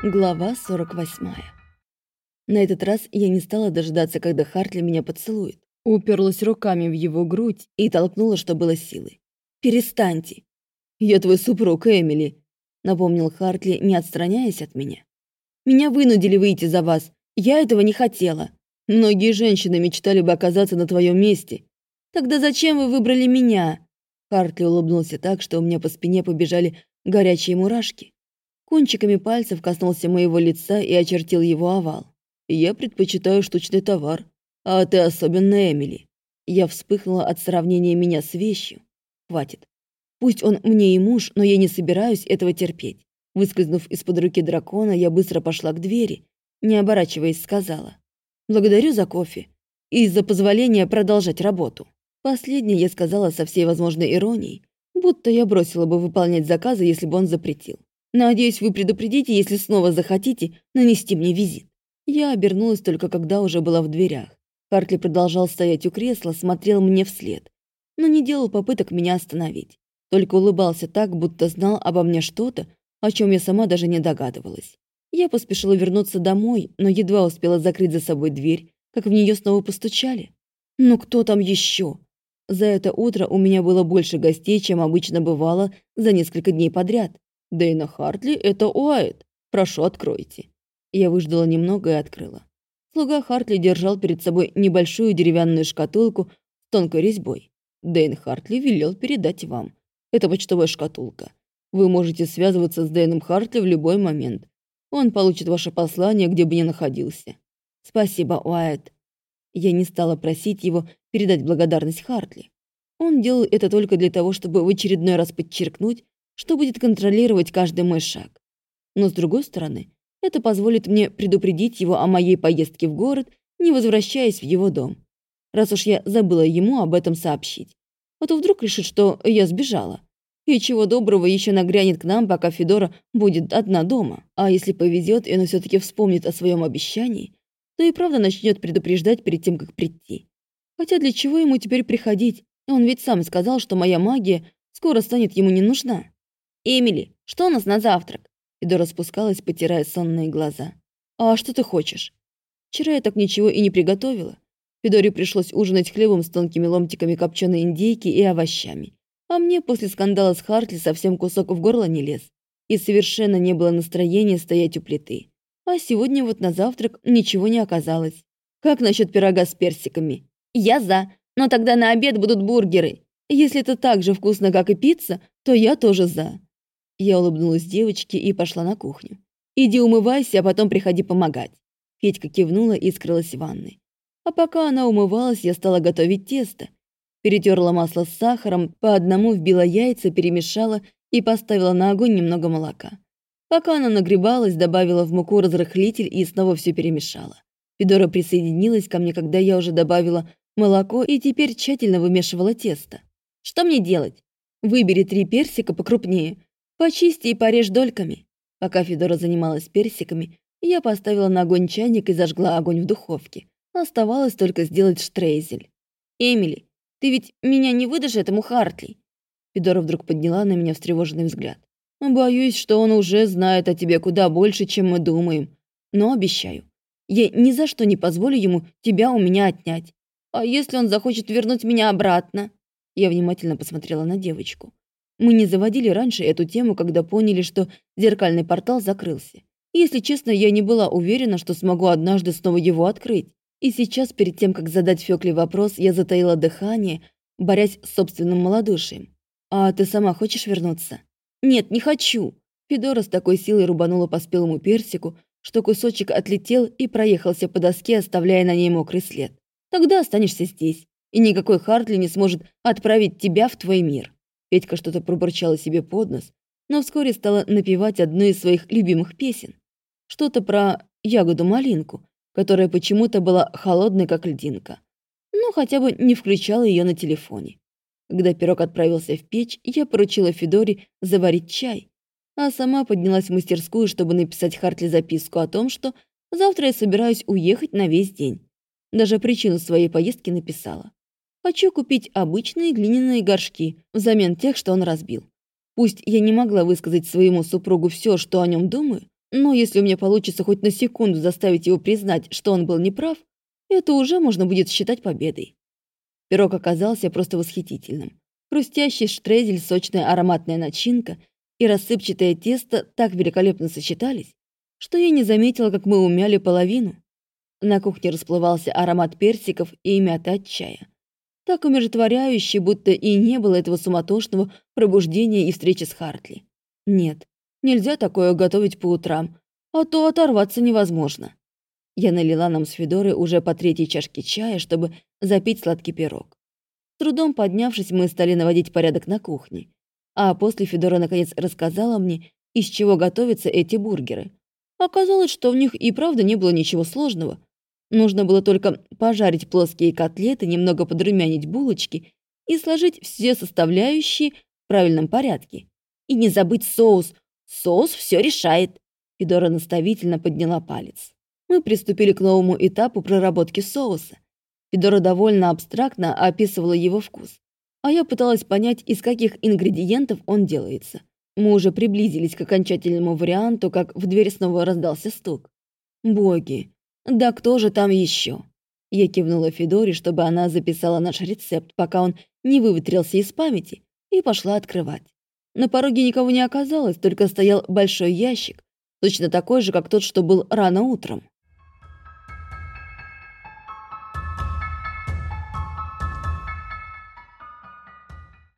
Глава 48. На этот раз я не стала дожидаться, когда Хартли меня поцелует. Уперлась руками в его грудь и толкнула, что было силы. «Перестаньте!» «Я твой супруг, Эмили», — напомнил Хартли, не отстраняясь от меня. «Меня вынудили выйти за вас. Я этого не хотела. Многие женщины мечтали бы оказаться на твоем месте. Тогда зачем вы выбрали меня?» Хартли улыбнулся так, что у меня по спине побежали горячие мурашки. Кончиками пальцев коснулся моего лица и очертил его овал. «Я предпочитаю штучный товар, а ты особенно Эмили». Я вспыхнула от сравнения меня с вещью. Хватит. Пусть он мне и муж, но я не собираюсь этого терпеть. Выскользнув из-под руки дракона, я быстро пошла к двери, не оборачиваясь, сказала. «Благодарю за кофе и за позволение продолжать работу». Последнее я сказала со всей возможной иронией, будто я бросила бы выполнять заказы, если бы он запретил. Надеюсь, вы предупредите, если снова захотите нанести мне визит. Я обернулась только когда уже была в дверях. Хартли продолжал стоять у кресла, смотрел мне вслед, но не делал попыток меня остановить. Только улыбался так, будто знал обо мне что-то, о чем я сама даже не догадывалась. Я поспешила вернуться домой, но едва успела закрыть за собой дверь, как в нее снова постучали. Ну кто там еще? За это утро у меня было больше гостей, чем обычно бывало за несколько дней подряд. Дэйна Хартли — это Уайт. Прошу, откройте». Я выждала немного и открыла. Слуга Хартли держал перед собой небольшую деревянную шкатулку с тонкой резьбой. Дэйн Хартли велел передать вам. Это почтовая шкатулка. Вы можете связываться с Дэйном Хартли в любой момент. Он получит ваше послание, где бы ни находился. Спасибо, Уайт. Я не стала просить его передать благодарность Хартли. Он делал это только для того, чтобы в очередной раз подчеркнуть, что будет контролировать каждый мой шаг. Но с другой стороны, это позволит мне предупредить его о моей поездке в город, не возвращаясь в его дом. Раз уж я забыла ему об этом сообщить. А то вдруг решит, что я сбежала. И чего доброго еще нагрянет к нам, пока Федора будет одна дома. А если повезет, и он все таки вспомнит о своем обещании, то и правда начнет предупреждать перед тем, как прийти. Хотя для чего ему теперь приходить? Он ведь сам сказал, что моя магия скоро станет ему не нужна. «Эмили, что у нас на завтрак?» Федора спускалась, потирая сонные глаза. «А что ты хочешь?» «Вчера я так ничего и не приготовила. Федоре пришлось ужинать хлебом с тонкими ломтиками копченой индейки и овощами. А мне после скандала с Хартли совсем кусок в горло не лез. И совершенно не было настроения стоять у плиты. А сегодня вот на завтрак ничего не оказалось. Как насчет пирога с персиками? Я за, но тогда на обед будут бургеры. Если это так же вкусно, как и пицца, то я тоже за. Я улыбнулась девочке и пошла на кухню. «Иди умывайся, а потом приходи помогать». Федька кивнула и скрылась в ванной. А пока она умывалась, я стала готовить тесто. Перетерла масло с сахаром, по одному вбила яйца, перемешала и поставила на огонь немного молока. Пока она нагребалась, добавила в муку разрыхлитель и снова все перемешала. Федора присоединилась ко мне, когда я уже добавила молоко и теперь тщательно вымешивала тесто. «Что мне делать?» «Выбери три персика покрупнее, Почисти и порежь дольками. Пока Федора занималась персиками, я поставила на огонь чайник и зажгла огонь в духовке. Оставалось только сделать штрейзель. «Эмили, ты ведь меня не выдашь этому Хартли?» Федора вдруг подняла на меня встревоженный взгляд. «Боюсь, что он уже знает о тебе куда больше, чем мы думаем. Но обещаю, я ни за что не позволю ему тебя у меня отнять. А если он захочет вернуть меня обратно?» Я внимательно посмотрела на девочку. Мы не заводили раньше эту тему, когда поняли, что зеркальный портал закрылся. Если честно, я не была уверена, что смогу однажды снова его открыть. И сейчас, перед тем, как задать Фёкле вопрос, я затаила дыхание, борясь с собственным малодушием. «А ты сама хочешь вернуться?» «Нет, не хочу!» Федора с такой силой рубанула по спелому персику, что кусочек отлетел и проехался по доске, оставляя на ней мокрый след. «Тогда останешься здесь, и никакой Хартли не сможет отправить тебя в твой мир». Петька что-то пробурчала себе под нос, но вскоре стала напевать одну из своих любимых песен. Что-то про ягоду-малинку, которая почему-то была холодной, как льдинка. Но хотя бы не включала ее на телефоне. Когда пирог отправился в печь, я поручила Федоре заварить чай, а сама поднялась в мастерскую, чтобы написать Хартли записку о том, что завтра я собираюсь уехать на весь день. Даже причину своей поездки написала. Хочу купить обычные глиняные горшки взамен тех, что он разбил. Пусть я не могла высказать своему супругу все, что о нем думаю, Но если у меня получится хоть на секунду заставить его признать, что он был неправ, это уже можно будет считать победой. Пирог оказался просто восхитительным. Хрустящий штрезель, сочная ароматная начинка и рассыпчатое тесто так великолепно сочетались, что я не заметила, как мы умяли половину. На кухне расплывался аромат персиков и мяты от чая. Так умиротворяющий, будто и не было этого суматошного пробуждения и встречи с Хартли. Нет, нельзя такое готовить по утрам, а то оторваться невозможно. Я налила нам с Федорой уже по третьей чашке чая, чтобы запить сладкий пирог. С трудом поднявшись, мы стали наводить порядок на кухне. А после Федора наконец рассказала мне, из чего готовятся эти бургеры. Оказалось, что в них и правда не было ничего сложного. Нужно было только пожарить плоские котлеты, немного подрумянить булочки и сложить все составляющие в правильном порядке. И не забыть соус. Соус все решает. Федора наставительно подняла палец. Мы приступили к новому этапу проработки соуса. Федора довольно абстрактно описывала его вкус. А я пыталась понять, из каких ингредиентов он делается. Мы уже приблизились к окончательному варианту, как в дверь снова раздался стук. Боги, да кто же там еще? Я кивнула Федоре, чтобы она записала наш рецепт, пока он не выветрился из памяти, и пошла открывать. На пороге никого не оказалось, только стоял большой ящик, точно такой же, как тот, что был рано утром.